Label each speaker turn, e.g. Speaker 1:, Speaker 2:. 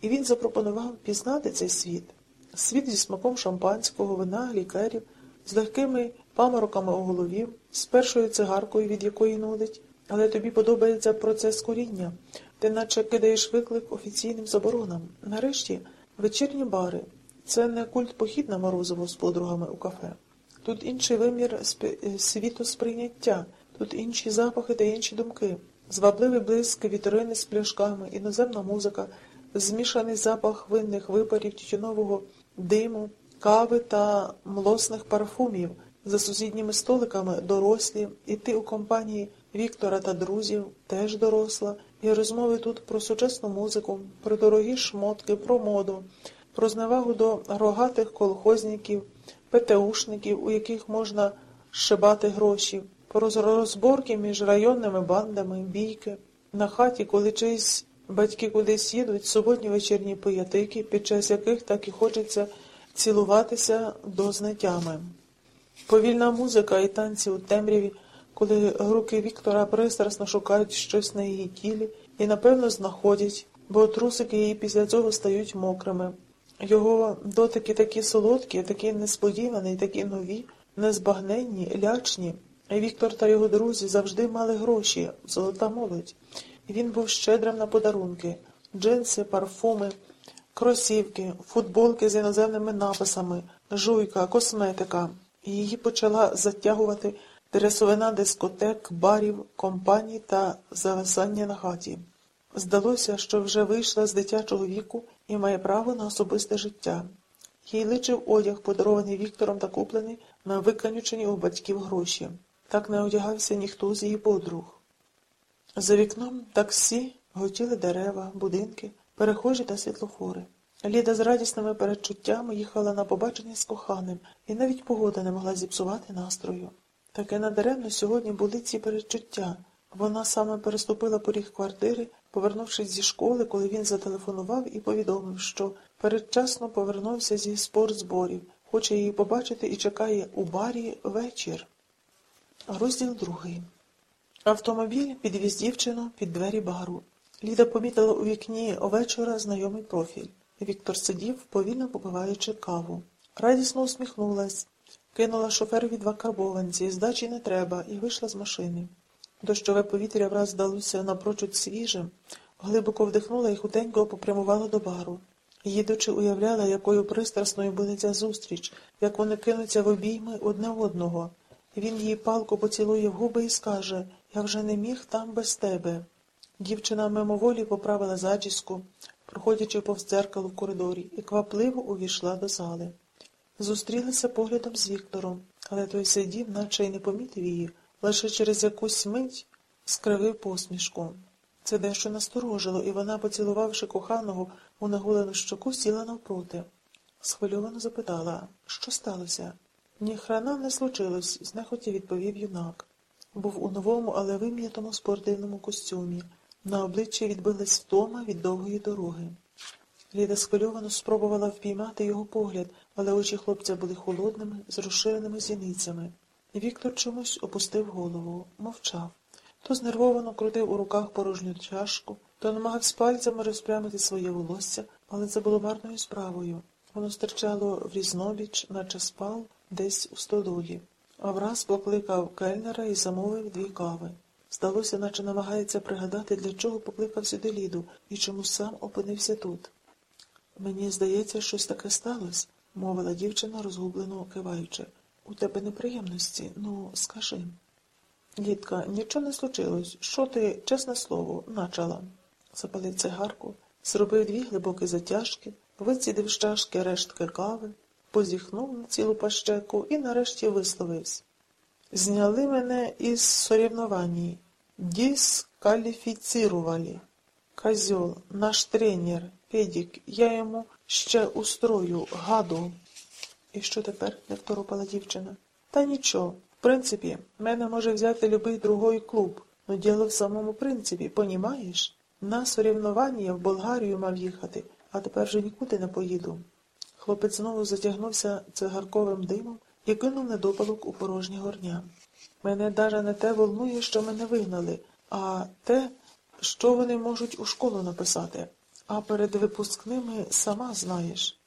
Speaker 1: і він запропонував пізнати цей світ. Світ зі смаком шампанського, вина, лікерів, з легкими памороками у голові, з першою цигаркою, від якої нудить. Але тобі подобається процес куріння. Ти наче кидаєш виклик офіційним заборонам. Нарешті вечірні бари. Це не культ похід на морозиво з подругами у кафе. Тут інший вимір спи- світосприйняття, тут інші запахи та інші думки. Звабливий блиск вітрини з пляшками, іноземна музика, змішаний запах винних випарів, тютюнового диму, кави та млосних парфумів. За сусідніми столиками дорослі, і ти у компанії Віктора та друзів, теж доросла, і розмови тут про сучасну музику, про дорогі шмотки, про моду, про зневагу до рогатих колхозників, ПТУшників, у яких можна шибати гроші, про розборки між районними бандами, бійки. На хаті, коли чиїсь батьки кудись їдуть, суботні вечірні пиятики, під час яких так і хочеться цілуватися до знаттями. Повільна музика і танці у темряві, коли руки Віктора пристрасно шукають щось на її тілі і, напевно, знаходять, бо трусики її після цього стають мокрими. Його дотики такі солодкі, такі несподівані, такі нові, незбагненні, лячні. Віктор та його друзі завжди мали гроші, золота молодь. Він був щедрим на подарунки, джинси, парфуми, кросівки, футболки з іноземними написами, жуйка, косметика. Її почала затягувати дресовина дискотек, барів, компаній та зависання на хаті. Здалося, що вже вийшла з дитячого віку і має право на особисте життя. Їй личив одяг, подарований Віктором та куплений на виканючені у батьків гроші. Так не одягався ніхто з її подруг. За вікном таксі готіли дерева, будинки, перехожі та світлофори. Ліда з радісними передчуттями їхала на побачення з коханим, і навіть погода не могла зіпсувати настрою. Таке надаремно сьогодні були ці передчуття. Вона саме переступила поріг квартири, повернувшись зі школи, коли він зателефонував і повідомив, що передчасно повернувся зі спортзборів, хоче її побачити і чекає у барі вечір. Розділ другий. Автомобіль підвіз дівчину під двері бару. Ліда помітила у вікні овечора знайомий профіль. Віктор сидів, повільно попиваючи каву. Радісно усміхнулась, кинула шоферові два карбованці, здачі не треба, і вийшла з машини. Дощове повітря враз здалося напрочуд свіжим, глибоко вдихнула і хутенько попрямувала до бару. Їдучи, уявляла, якою пристрасною буде ця зустріч, як вони кинуться в обійми одне одного. Він її палко поцілує в губи і скаже Я вже не міг там без тебе. Дівчина мимоволі поправила зачіску, проходячи повз дзеркало в коридорі, і квапливо увійшла до зали. Зустрілися поглядом з Віктором, але той сидів, наче й не помітив її, лише через якусь мить скривив посмішку. Це дещо насторожило, і вона, поцілувавши коханого у наголену щоку, сіла навпроти. Схвильовано запитала, що сталося? Ні храна не случилось, знехотя відповів юнак. Був у новому, але вим'ятому спортивному костюмі. На обличчі відбилась втома від довгої дороги. Ліда схвильовано спробувала впіймати його погляд, але очі хлопця були холодними, з розширеними зіницями. Віктор чомусь опустив голову, мовчав. То знервовано крутив у руках порожню чашку, то намагався пальцями розпрямити своє волосся, але це було марною справою. Воно стирчало в різнобіч, наче спав десь у столові. А враз покликав кельнера і замовив дві кави. Здалося, наче намагається пригадати, для чого покликав сюди Ліду і чому сам опинився тут. Мені здається, щось таке сталося, мовила дівчина, розгублено киваючи. У тебе неприємності, ну, скажи. Лідка, нічого не случилось. Що ти, чесне слово, начала? Запалив цигарку, зробив дві глибокі затяжки, вицідив з чашки рештки кави, позіхнув на цілу пащеку і нарешті висловився. Зняли мене із соревнований. Дискваліфіцірували. Козьол, наш тренер, Педік, я йому ще устрою, гаду. І що тепер? не второпала дівчина. Та нічого. В принципі, мене може взяти любий другий клуб. Но діло в самому принципі, понімаєш? На соревнування в Болгарію мав їхати, а тепер вже нікуди не поїду. Хлопець знову затягнувся цигарковим димом і кинув недопалок у порожнє горня. Мене даже не те волнує, що мене вигнали, а те, що вони можуть у школу написати. А перед випускними сама знаєш.